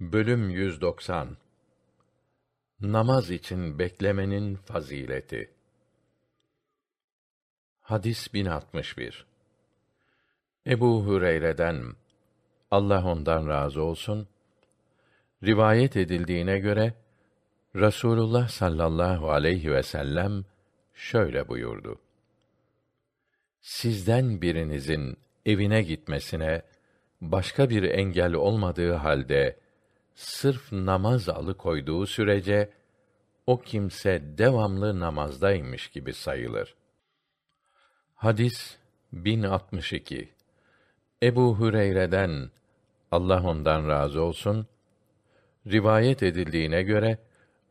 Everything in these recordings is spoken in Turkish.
Bölüm 190 Namaz için beklemenin fazileti. Hadis 1061. Ebu Hüreyre'den Allah ondan razı olsun rivayet edildiğine göre Rasulullah sallallahu aleyhi ve sellem şöyle buyurdu. Sizden birinizin evine gitmesine başka bir engel olmadığı halde sırf namaz alıkoyduğu sürece o kimse devamlı namazdaymış gibi sayılır. Hadis 1062 Ebu Hüreyre'den Allah ondan razı olsun rivayet edildiğine göre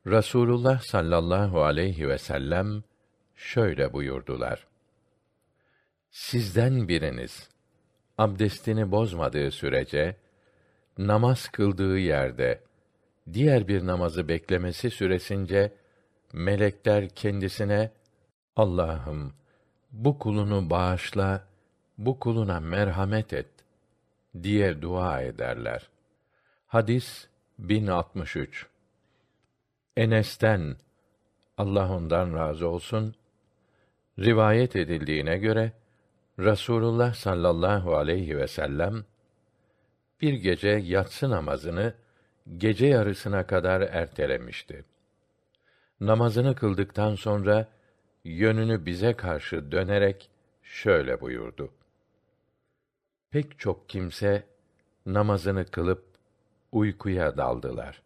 Rasulullah sallallahu aleyhi ve sellem şöyle buyurdular. Sizden biriniz abdestini bozmadığı sürece namaz kıldığı yerde diğer bir namazı beklemesi süresince melekler kendisine Allah'ım bu kulunu bağışla, bu kuluna merhamet et diye dua ederler. Hadis 1063 Enes'ten Allah ondan razı olsun rivayet edildiğine göre Rasulullah sallallahu aleyhi ve sellem bir gece yatsı namazını gece yarısına kadar ertelemişti. Namazını kıldıktan sonra yönünü bize karşı dönerek şöyle buyurdu: Pek çok kimse namazını kılıp uykuya daldılar.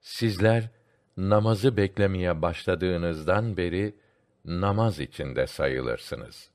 Sizler namazı beklemeye başladığınızdan beri namaz içinde sayılırsınız.''